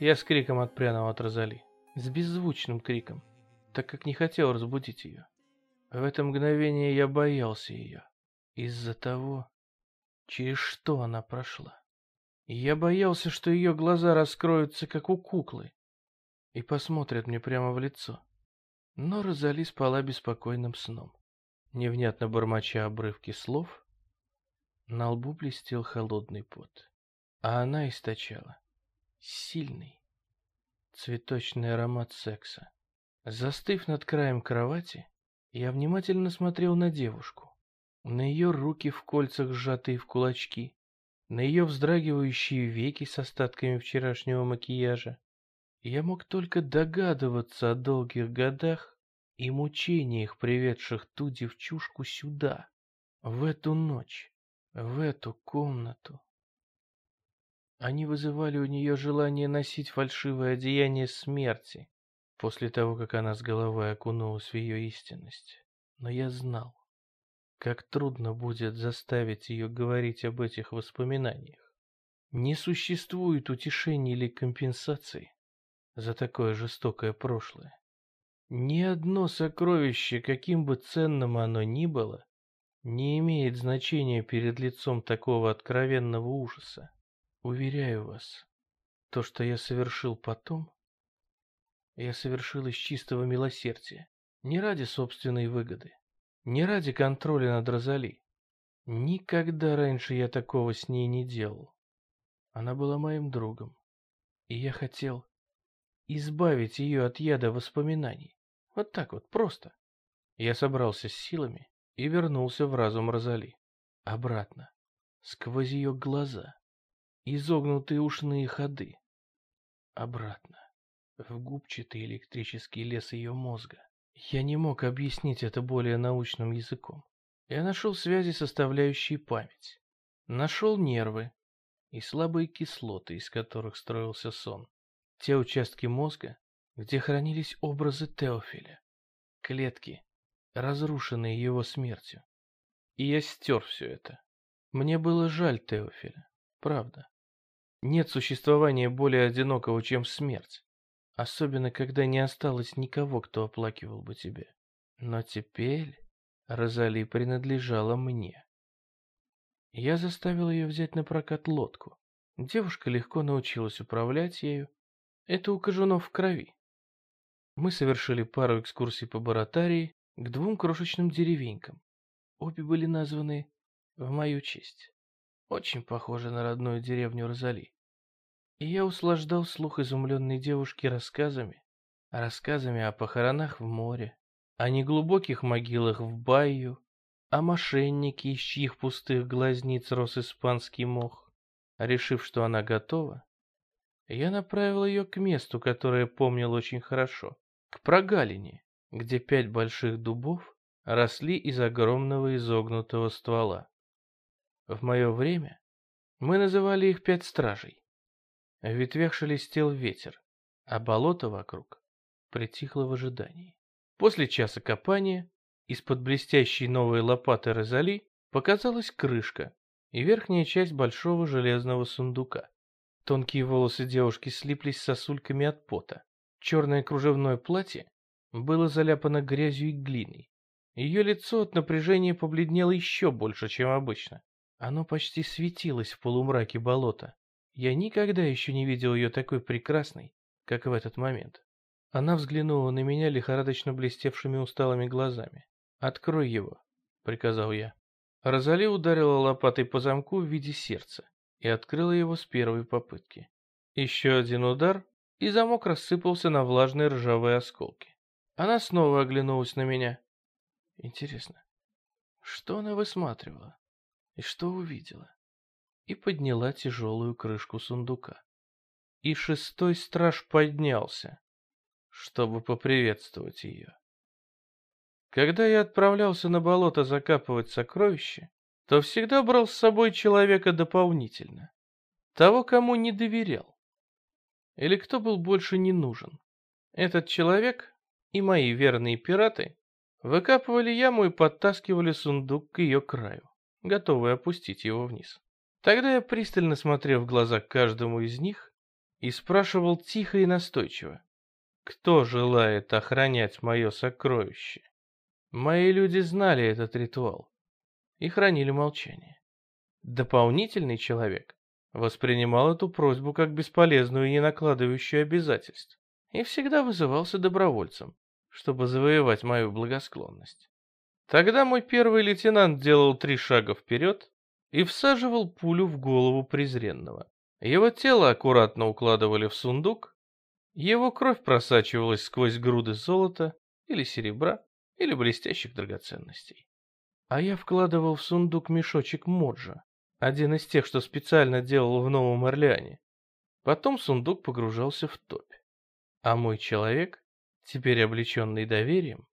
Я с криком отпрянул от Розали. С беззвучным криком, так как не хотел разбудить ее. В это мгновение я боялся ее. Из-за того, через что она прошла. Я боялся, что ее глаза раскроются, как у куклы, и посмотрят мне прямо в лицо. Но Розали спала беспокойным сном. Невнятно бормоча обрывки слов, на лбу блестел холодный пот, а она источала сильный цветочный аромат секса. Застыв над краем кровати, я внимательно смотрел на девушку, на ее руки в кольцах, сжатые в кулачки, на ее вздрагивающие веки с остатками вчерашнего макияжа. Я мог только догадываться о долгих годах и мучениях, приведших ту девчушку сюда, в эту ночь, в эту комнату. Они вызывали у нее желание носить фальшивое одеяние смерти, после того, как она с головой окунулась в ее истинность. Но я знал, как трудно будет заставить ее говорить об этих воспоминаниях. Не существует утешения или компенсации за такое жестокое прошлое. Ни одно сокровище, каким бы ценным оно ни было, не имеет значения перед лицом такого откровенного ужаса. Уверяю вас, то, что я совершил потом, я совершил из чистого милосердия, не ради собственной выгоды, не ради контроля над Розали. Никогда раньше я такого с ней не делал. Она была моим другом, и я хотел избавить ее от яда воспоминаний. Вот так вот, просто. Я собрался с силами и вернулся в разум Розали. Обратно, сквозь ее глаза изогнутые ушные ходы. Обратно, в губчатый электрический лес ее мозга. Я не мог объяснить это более научным языком. Я нашел связи, составляющие память. Нашел нервы и слабые кислоты, из которых строился сон. Те участки мозга, где хранились образы Теофиля. Клетки, разрушенные его смертью. И я стер все это. Мне было жаль Теофиля, правда. Нет существования более одинокого, чем смерть. Особенно, когда не осталось никого, кто оплакивал бы тебя. Но теперь Розали принадлежала мне. Я заставил ее взять на прокат лодку. Девушка легко научилась управлять ею. Это у Кожунов в крови. Мы совершили пару экскурсий по Баратарии к двум крошечным деревенькам. Обе были названы в мою честь очень похоже на родную деревню Розали. И я услаждал слух изумленной девушки рассказами, рассказами о похоронах в море, о неглубоких могилах в Байю, о мошеннике, из чьих пустых глазниц рос испанский мох. Решив, что она готова, я направил ее к месту, которое помнил очень хорошо, к прогалине, где пять больших дубов росли из огромного изогнутого ствола. В мое время мы называли их пять стражей. В ветвях шелестел ветер, а болото вокруг притихло в ожидании. После часа копания из-под блестящей новой лопаты Розали показалась крышка и верхняя часть большого железного сундука. Тонкие волосы девушки слиплись сосульками от пота. Черное кружевное платье было заляпано грязью и глиной. Ее лицо от напряжения побледнело еще больше, чем обычно. Оно почти светилось в полумраке болота. Я никогда еще не видел ее такой прекрасной, как в этот момент. Она взглянула на меня лихорадочно блестевшими усталыми глазами. «Открой его», — приказал я. Розали ударила лопатой по замку в виде сердца и открыла его с первой попытки. Еще один удар, и замок рассыпался на влажные ржавые осколки. Она снова оглянулась на меня. Интересно, что она высматривала? И что увидела? И подняла тяжелую крышку сундука. И шестой страж поднялся, чтобы поприветствовать ее. Когда я отправлялся на болото закапывать сокровища, то всегда брал с собой человека дополнительно. Того, кому не доверял. Или кто был больше не нужен. Этот человек и мои верные пираты выкапывали яму и подтаскивали сундук к ее краю готовый опустить его вниз. Тогда я пристально смотрел в глаза каждому из них и спрашивал тихо и настойчиво, кто желает охранять мое сокровище. Мои люди знали этот ритуал и хранили молчание. Дополнительный человек воспринимал эту просьбу как бесполезную и не накладывающую обязательств и всегда вызывался добровольцем, чтобы завоевать мою благосклонность. Тогда мой первый лейтенант делал три шага вперед и всаживал пулю в голову презренного. Его тело аккуратно укладывали в сундук, его кровь просачивалась сквозь груды золота или серебра или блестящих драгоценностей. А я вкладывал в сундук мешочек моджа, один из тех, что специально делал в Новом Орлеане. Потом сундук погружался в топь. А мой человек, теперь облеченный доверием,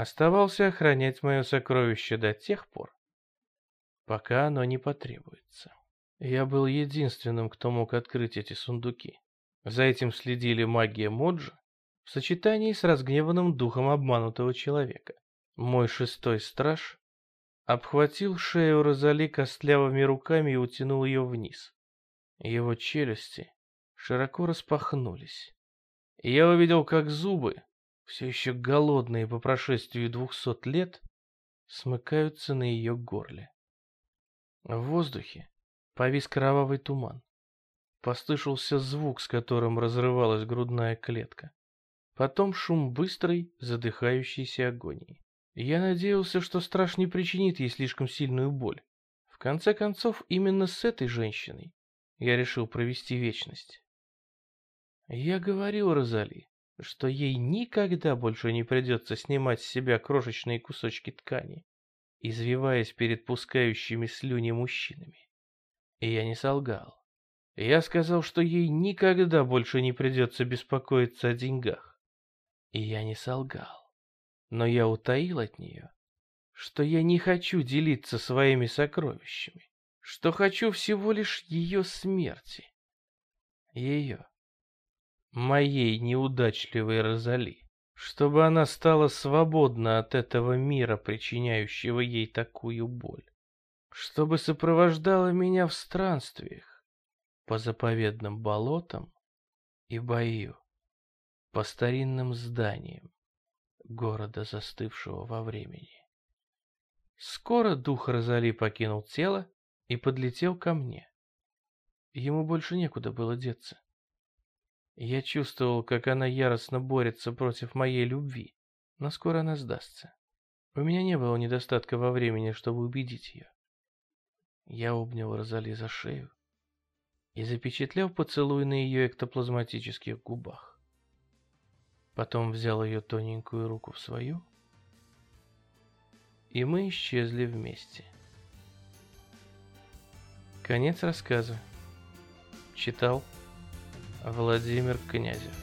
оставался охранять мое сокровище до тех пор, пока оно не потребуется. Я был единственным, кто мог открыть эти сундуки. За этим следили магия Моджа в сочетании с разгневанным духом обманутого человека. Мой шестой страж обхватил шею Розали костлявыми руками и утянул ее вниз. Его челюсти широко распахнулись. Я увидел, как зубы, все еще голодные по прошествии двухсот лет, смыкаются на ее горле. В воздухе повис кровавый туман. Послышался звук, с которым разрывалась грудная клетка. Потом шум быстрой, задыхающейся агонии. Я надеялся, что страж не причинит ей слишком сильную боль. В конце концов, именно с этой женщиной я решил провести вечность. Я говорил Розали, что ей никогда больше не придется снимать с себя крошечные кусочки ткани, извиваясь перед пускающими слюни мужчинами. И я не солгал. Я сказал, что ей никогда больше не придется беспокоиться о деньгах. И я не солгал. Но я утаил от нее, что я не хочу делиться своими сокровищами, что хочу всего лишь ее смерти. Ее моей неудачливой Розали, чтобы она стала свободна от этого мира, причиняющего ей такую боль, чтобы сопровождала меня в странствиях по заповедным болотам и бою, по старинным зданиям города, застывшего во времени. Скоро дух Розали покинул тело и подлетел ко мне. Ему больше некуда было деться. Я чувствовал, как она яростно борется против моей любви, но скоро она сдастся. У меня не было недостатка во времени, чтобы убедить ее. Я обнял Розали за шею и запечатлел поцелуй на ее эктоплазматических губах. Потом взял ее тоненькую руку в свою, и мы исчезли вместе. Конец рассказа. Читал Владимир Князев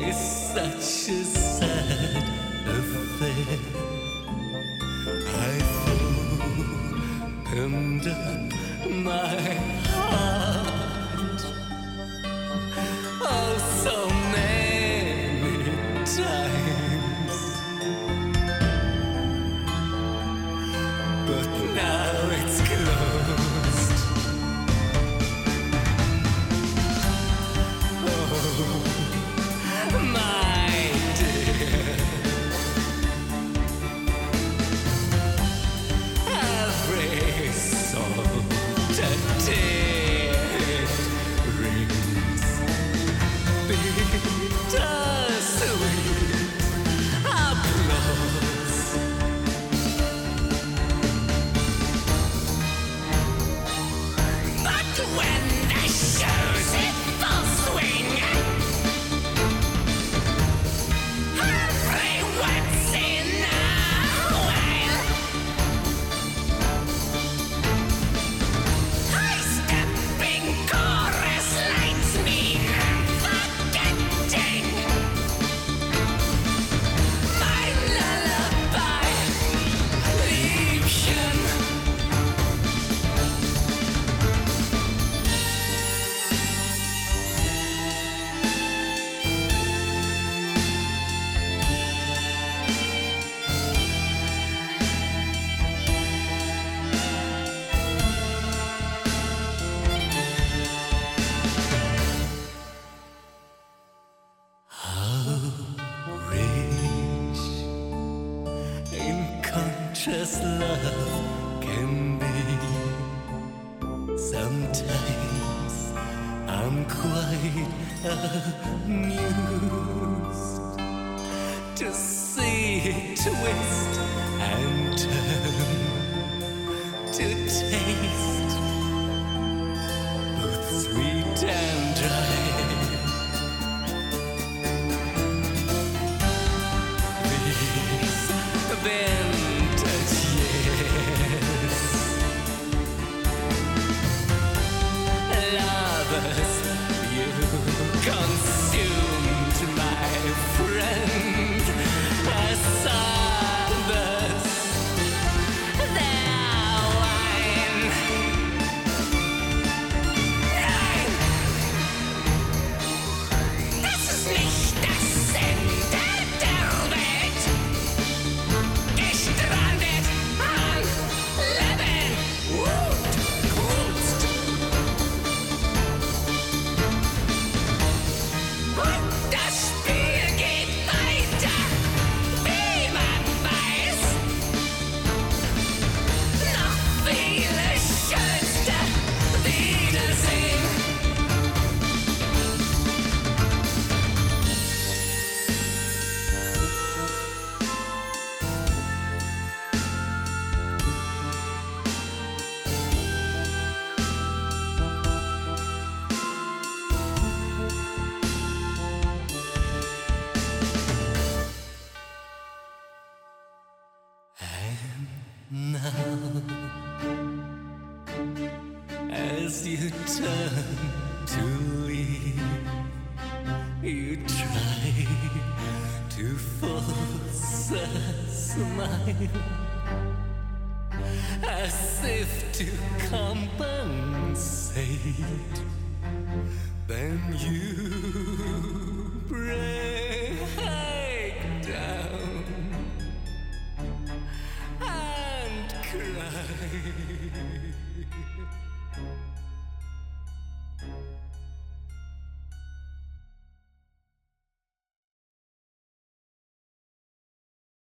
It's such a sad affair. I've opened up my heart. Turn Just love can be. Sometimes I'm quite amused to see it twist as if to compensate. Then you break down and cry.